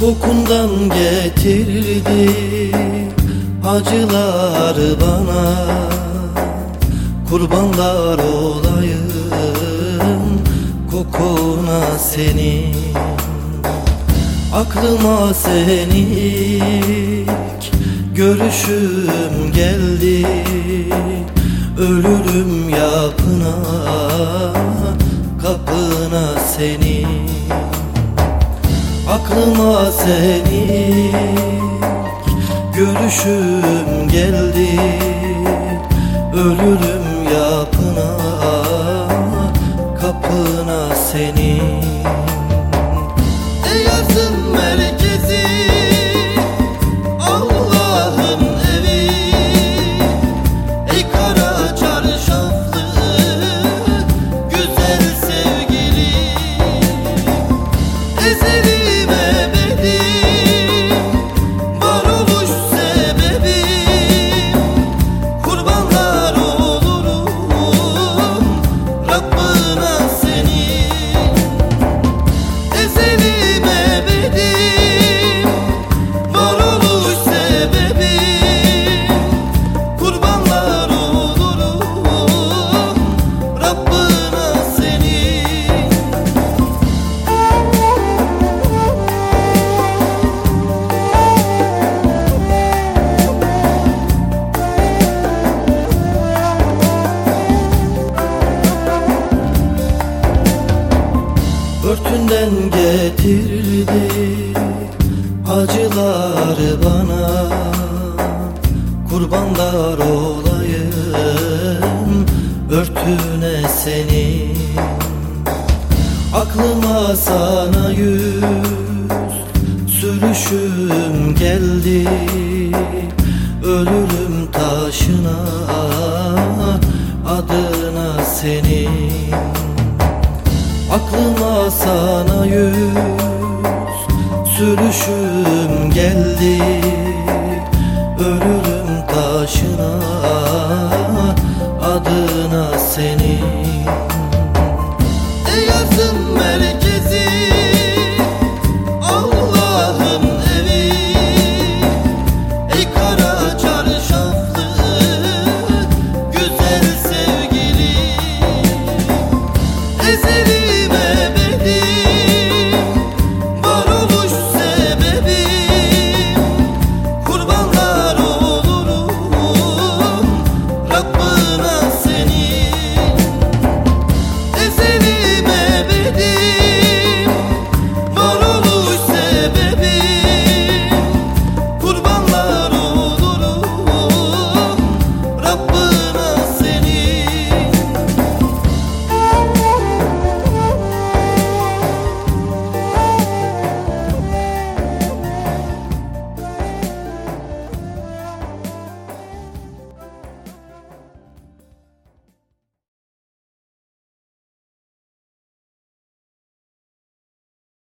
Kokundan getirdi acılar bana. Kurbanlar olayım kokuna senin. Aklıma senin ilk görüşüm geldi. Ölürüm yapına kapına senin Aklıma senin görüşüm geldi. Ölürüm yapına kapına senin Örtünden getirdi acılar bana. Kurbanlar olayım örtüne senin. Aklıma sana yüz sürüşüm geldi. Ölürüm taşına sana yüz sürüşüm geldi. Ölürüm taşına adına senin